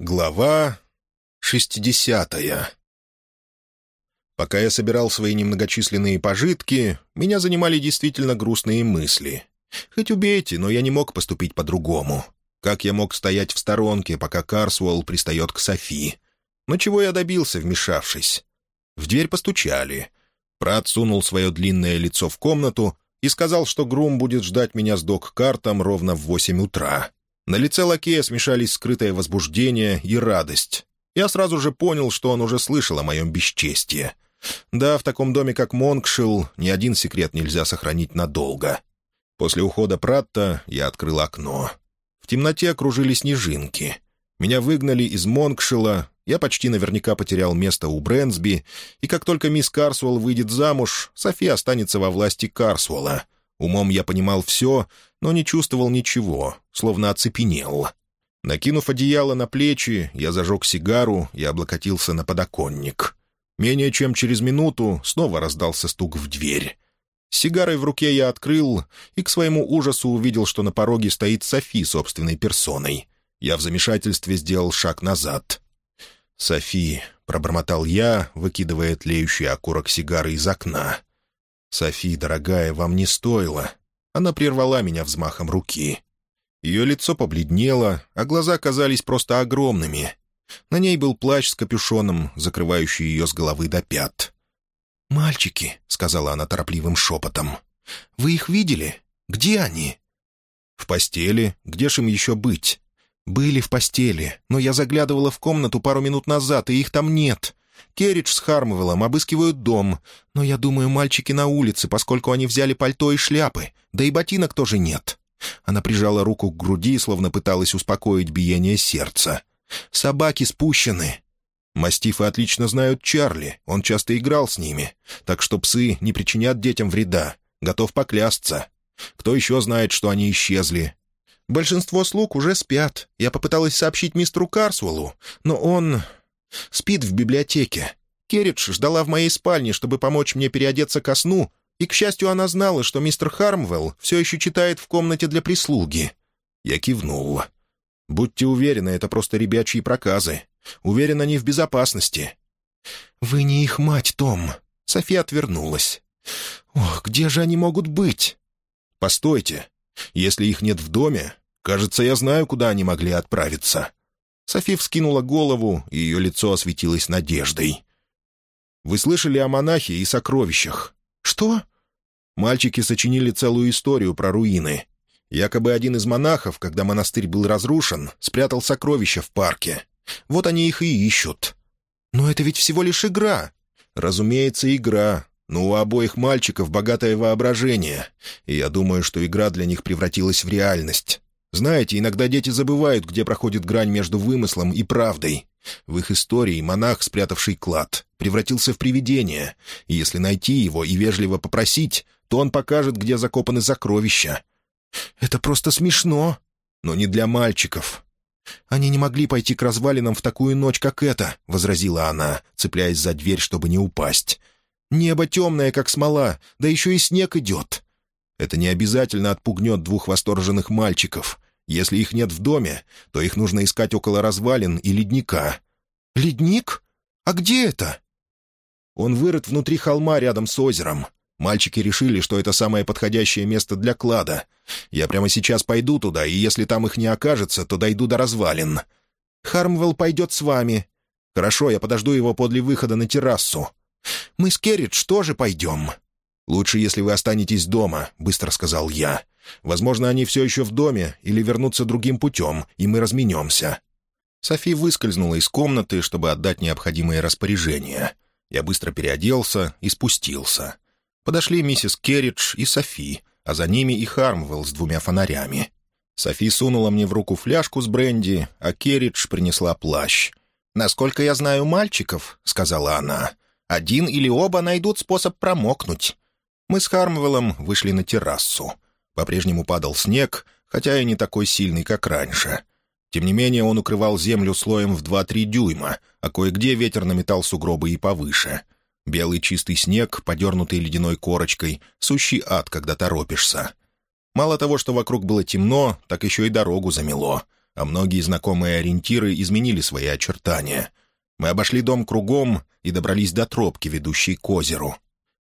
Глава шестидесятая Пока я собирал свои немногочисленные пожитки, меня занимали действительно грустные мысли. Хоть убейте, но я не мог поступить по-другому. Как я мог стоять в сторонке, пока Карсуэлл пристает к Софи? Но чего я добился, вмешавшись? В дверь постучали. Прат сунул свое длинное лицо в комнату и сказал, что Грум будет ждать меня с док-картом ровно в восемь утра. На лице лакея смешались скрытое возбуждение и радость. Я сразу же понял, что он уже слышал о моем бесчестии. Да, в таком доме, как Монкшилл, ни один секрет нельзя сохранить надолго. После ухода Пратта я открыл окно. В темноте окружили снежинки. Меня выгнали из Монкшилла, я почти наверняка потерял место у Брэнсби, и как только мисс Карсуэлл выйдет замуж, София останется во власти Карсуэлла. Умом я понимал все, но не чувствовал ничего, словно оцепенел. Накинув одеяло на плечи, я зажег сигару и облокотился на подоконник. Менее чем через минуту снова раздался стук в дверь. С сигарой в руке я открыл и к своему ужасу увидел, что на пороге стоит Софи собственной персоной. Я в замешательстве сделал шаг назад. «Софи», — пробормотал я, выкидывая тлеющий окурок сигары из окна. «Софи, дорогая, вам не стоило». Она прервала меня взмахом руки. Ее лицо побледнело, а глаза казались просто огромными. На ней был плащ с капюшоном, закрывающий ее с головы до пят. «Мальчики», — сказала она торопливым шепотом, — «вы их видели? Где они?» «В постели. Где ж им еще быть?» «Были в постели, но я заглядывала в комнату пару минут назад, и их там нет. Керридж с Хармовеллом обыскивают дом, но я думаю, мальчики на улице, поскольку они взяли пальто и шляпы, да и ботинок тоже нет». Она прижала руку к груди, словно пыталась успокоить биение сердца. «Собаки спущены». Мастифы отлично знают Чарли, он часто играл с ними, так что псы не причинят детям вреда, готов поклясться. Кто еще знает, что они исчезли? Большинство слуг уже спят. Я попыталась сообщить мистеру Карсуэллу, но он... Спит в библиотеке. Керридж ждала в моей спальне, чтобы помочь мне переодеться ко сну, и, к счастью, она знала, что мистер Хармвелл все еще читает в комнате для прислуги. Я кивнул. «Будьте уверены, это просто ребячьи проказы. Уверен, они в безопасности». «Вы не их мать, Том». София отвернулась. «Ох, где же они могут быть?» «Постойте. Если их нет в доме, кажется, я знаю, куда они могли отправиться». Софи вскинула голову, и ее лицо осветилось надеждой. «Вы слышали о монахе и сокровищах?» «Что?» Мальчики сочинили целую историю про руины. Якобы один из монахов, когда монастырь был разрушен, спрятал сокровища в парке. Вот они их и ищут. «Но это ведь всего лишь игра». «Разумеется, игра. Но у обоих мальчиков богатое воображение, и я думаю, что игра для них превратилась в реальность. Знаете, иногда дети забывают, где проходит грань между вымыслом и правдой. В их истории монах, спрятавший клад, превратился в привидение, и если найти его и вежливо попросить, то он покажет, где закопаны сокровища. Это просто смешно, но не для мальчиков. «Они не могли пойти к развалинам в такую ночь, как эта», — возразила она, цепляясь за дверь, чтобы не упасть. «Небо темное, как смола, да еще и снег идет. Это не обязательно отпугнет двух восторженных мальчиков. Если их нет в доме, то их нужно искать около развалин и ледника. «Ледник? А где это?» Он вырыт внутри холма рядом с озером. Мальчики решили, что это самое подходящее место для клада. Я прямо сейчас пойду туда, и если там их не окажется, то дойду до развалин. Хармвелл пойдет с вами. Хорошо, я подожду его подле выхода на террасу. Мы с Керридж тоже пойдем. «Лучше, если вы останетесь дома», — быстро сказал я. «Возможно, они все еще в доме или вернутся другим путем, и мы разменемся». Софи выскользнула из комнаты, чтобы отдать необходимые распоряжения. Я быстро переоделся и спустился. Подошли миссис Керридж и Софи, а за ними и Хармвелл с двумя фонарями. Софи сунула мне в руку фляжку с бренди, а Керридж принесла плащ. «Насколько я знаю мальчиков», — сказала она, — «один или оба найдут способ промокнуть. Мы с Хармвеллом вышли на террасу. По-прежнему падал снег, хотя и не такой сильный, как раньше. Тем не менее, он укрывал землю слоем в 2-3 дюйма, а кое-где ветер наметал сугробы и повыше. Белый чистый снег, подернутый ледяной корочкой, сущий ад, когда торопишься. Мало того, что вокруг было темно, так еще и дорогу замело. а многие знакомые ориентиры изменили свои очертания. Мы обошли дом кругом и добрались до тропки, ведущей к озеру.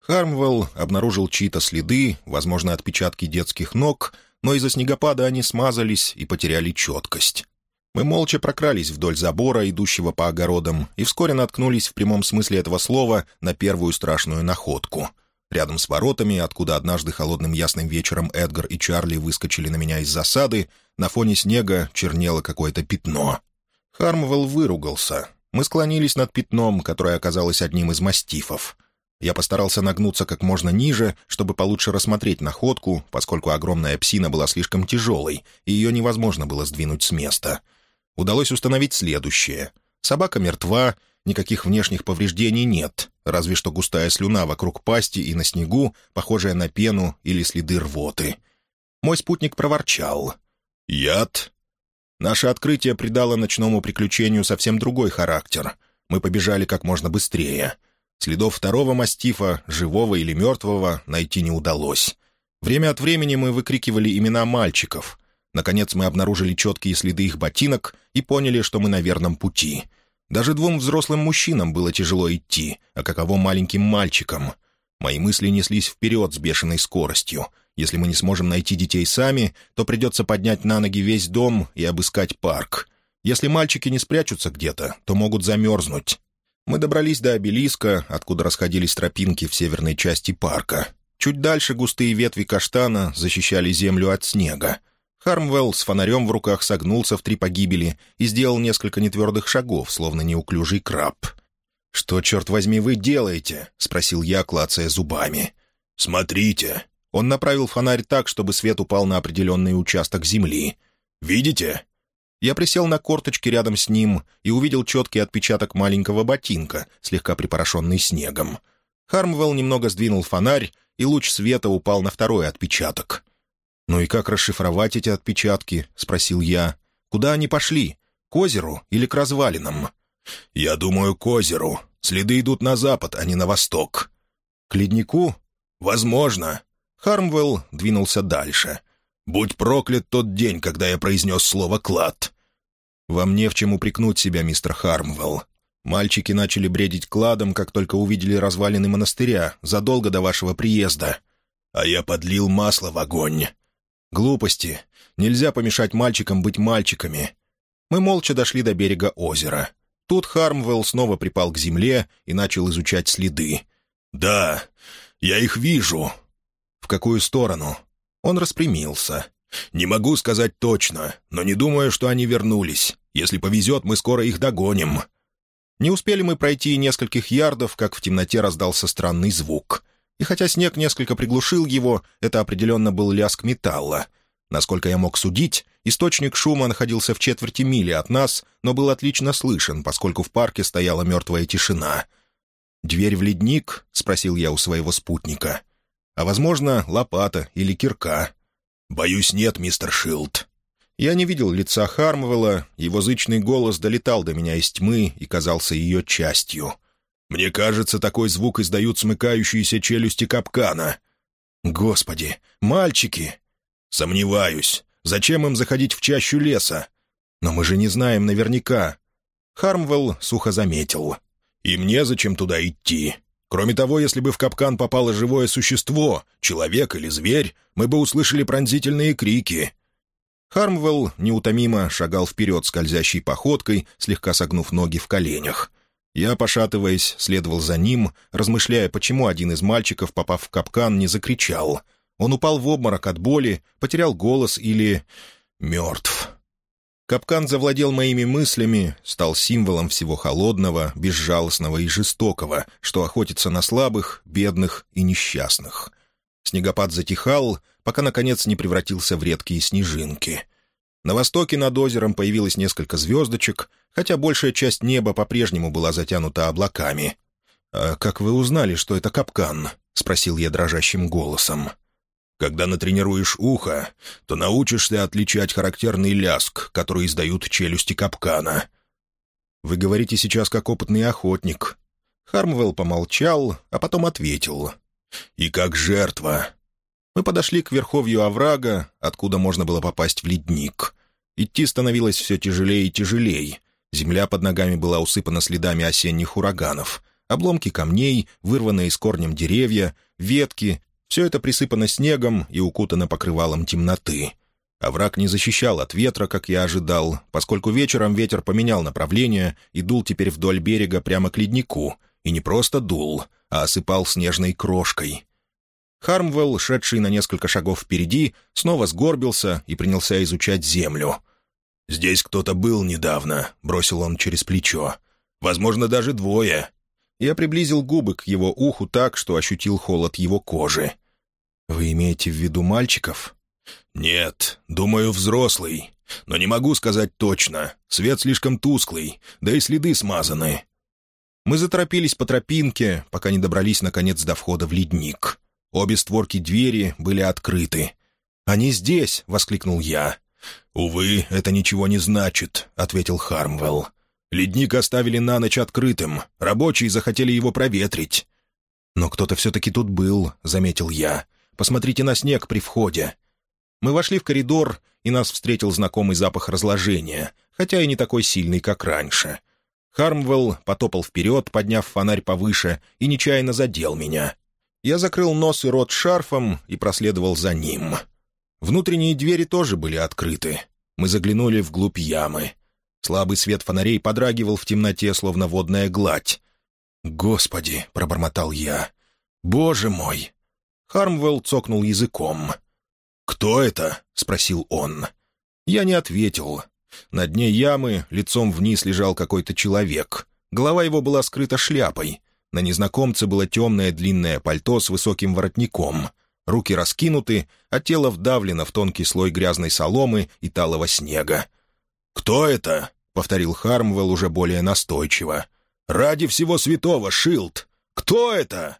Хармвелл обнаружил чьи-то следы, возможно, отпечатки детских ног, но из-за снегопада они смазались и потеряли четкость. Мы молча прокрались вдоль забора, идущего по огородам, и вскоре наткнулись в прямом смысле этого слова на первую страшную находку. Рядом с воротами, откуда однажды холодным ясным вечером Эдгар и Чарли выскочили на меня из засады, на фоне снега чернело какое-то пятно. Хармвелл выругался. Мы склонились над пятном, которое оказалось одним из мастифов. Я постарался нагнуться как можно ниже, чтобы получше рассмотреть находку, поскольку огромная псина была слишком тяжелой, и ее невозможно было сдвинуть с места. Удалось установить следующее. Собака мертва, никаких внешних повреждений нет, разве что густая слюна вокруг пасти и на снегу, похожая на пену или следы рвоты. Мой спутник проворчал. «Яд?» Наше открытие придало ночному приключению совсем другой характер. Мы побежали как можно быстрее — Следов второго мастифа, живого или мертвого, найти не удалось. Время от времени мы выкрикивали имена мальчиков. Наконец мы обнаружили четкие следы их ботинок и поняли, что мы на верном пути. Даже двум взрослым мужчинам было тяжело идти, а каково маленьким мальчикам. Мои мысли неслись вперед с бешеной скоростью. Если мы не сможем найти детей сами, то придется поднять на ноги весь дом и обыскать парк. Если мальчики не спрячутся где-то, то могут замерзнуть. Мы добрались до обелиска, откуда расходились тропинки в северной части парка. Чуть дальше густые ветви каштана защищали землю от снега. Хармвелл с фонарем в руках согнулся в три погибели и сделал несколько нетвердых шагов, словно неуклюжий краб. «Что, черт возьми, вы делаете?» — спросил я, клацая зубами. «Смотрите!» Он направил фонарь так, чтобы свет упал на определенный участок земли. «Видите? Я присел на корточки рядом с ним и увидел четкий отпечаток маленького ботинка, слегка припорошенный снегом. Хармвелл немного сдвинул фонарь, и луч света упал на второй отпечаток. «Ну и как расшифровать эти отпечатки?» — спросил я. «Куда они пошли? К озеру или к развалинам?» «Я думаю, к озеру. Следы идут на запад, а не на восток». «К леднику?» «Возможно». Хармвелл двинулся дальше. «Будь проклят тот день, когда я произнес слово «клад». «Вам не в чем упрекнуть себя, мистер Хармвелл. Мальчики начали бредить кладом, как только увидели развалины монастыря, задолго до вашего приезда. А я подлил масло в огонь. Глупости. Нельзя помешать мальчикам быть мальчиками. Мы молча дошли до берега озера. Тут Хармвелл снова припал к земле и начал изучать следы. «Да, я их вижу». «В какую сторону?» Он распрямился. «Не могу сказать точно, но не думаю, что они вернулись. Если повезет, мы скоро их догоним». Не успели мы пройти нескольких ярдов, как в темноте раздался странный звук. И хотя снег несколько приглушил его, это определенно был лязг металла. Насколько я мог судить, источник шума находился в четверти мили от нас, но был отлично слышен, поскольку в парке стояла мертвая тишина. «Дверь в ледник?» — спросил я у своего спутника. «А, возможно, лопата или кирка». «Боюсь, нет, мистер Шилд». Я не видел лица Хармвелла, его зычный голос долетал до меня из тьмы и казался ее частью. «Мне кажется, такой звук издают смыкающиеся челюсти капкана». «Господи, мальчики!» «Сомневаюсь. Зачем им заходить в чащу леса? Но мы же не знаем наверняка». Хармвелл сухо заметил. «И мне зачем туда идти? Кроме того, если бы в капкан попало живое существо, человек или зверь, мы бы услышали пронзительные крики. Хармвелл неутомимо шагал вперед скользящей походкой, слегка согнув ноги в коленях. Я, пошатываясь, следовал за ним, размышляя, почему один из мальчиков, попав в капкан, не закричал. Он упал в обморок от боли, потерял голос или... мертв. Капкан завладел моими мыслями, стал символом всего холодного, безжалостного и жестокого, что охотится на слабых, бедных и несчастных. Снегопад затихал, пока, наконец, не превратился в редкие снежинки. На востоке над озером появилось несколько звездочек, хотя большая часть неба по-прежнему была затянута облаками. «А как вы узнали, что это капкан?» — спросил я дрожащим голосом. Когда натренируешь ухо, то научишься отличать характерный ляск, который издают челюсти капкана. Вы говорите сейчас как опытный охотник. Хармвелл помолчал, а потом ответил. И как жертва. Мы подошли к верховью оврага, откуда можно было попасть в ледник. Идти становилось все тяжелее и тяжелее. Земля под ногами была усыпана следами осенних ураганов. Обломки камней, вырванные с корнем деревья, ветки — все это присыпано снегом и укутано покрывалом темноты. А враг не защищал от ветра, как я ожидал, поскольку вечером ветер поменял направление и дул теперь вдоль берега прямо к леднику. И не просто дул, а осыпал снежной крошкой. Хармвелл, шедший на несколько шагов впереди, снова сгорбился и принялся изучать землю. «Здесь кто-то был недавно», — бросил он через плечо. «Возможно, даже двое». Я приблизил губы к его уху так, что ощутил холод его кожи. «Вы имеете в виду мальчиков?» «Нет, думаю, взрослый. Но не могу сказать точно. Свет слишком тусклый, да и следы смазаны». Мы заторопились по тропинке, пока не добрались, наконец, до входа в ледник. Обе створки двери были открыты. «Они здесь!» — воскликнул я. «Увы, это ничего не значит», — ответил Хармвелл. «Ледник оставили на ночь открытым. Рабочие захотели его проветрить». «Но кто-то все-таки тут был», — заметил я. «Посмотрите на снег при входе». Мы вошли в коридор, и нас встретил знакомый запах разложения, хотя и не такой сильный, как раньше. Хармвелл потопал вперед, подняв фонарь повыше, и нечаянно задел меня. Я закрыл нос и рот шарфом и проследовал за ним. Внутренние двери тоже были открыты. Мы заглянули вглубь ямы. Слабый свет фонарей подрагивал в темноте, словно водная гладь. «Господи!» — пробормотал я. «Боже мой!» Хармвелл цокнул языком. «Кто это?» — спросил он. Я не ответил. На дне ямы лицом вниз лежал какой-то человек. Голова его была скрыта шляпой. На незнакомце было темное длинное пальто с высоким воротником. Руки раскинуты, а тело вдавлено в тонкий слой грязной соломы и талого снега. «Кто это?» — повторил Хармвелл уже более настойчиво. «Ради всего святого, Шилд! Кто это?»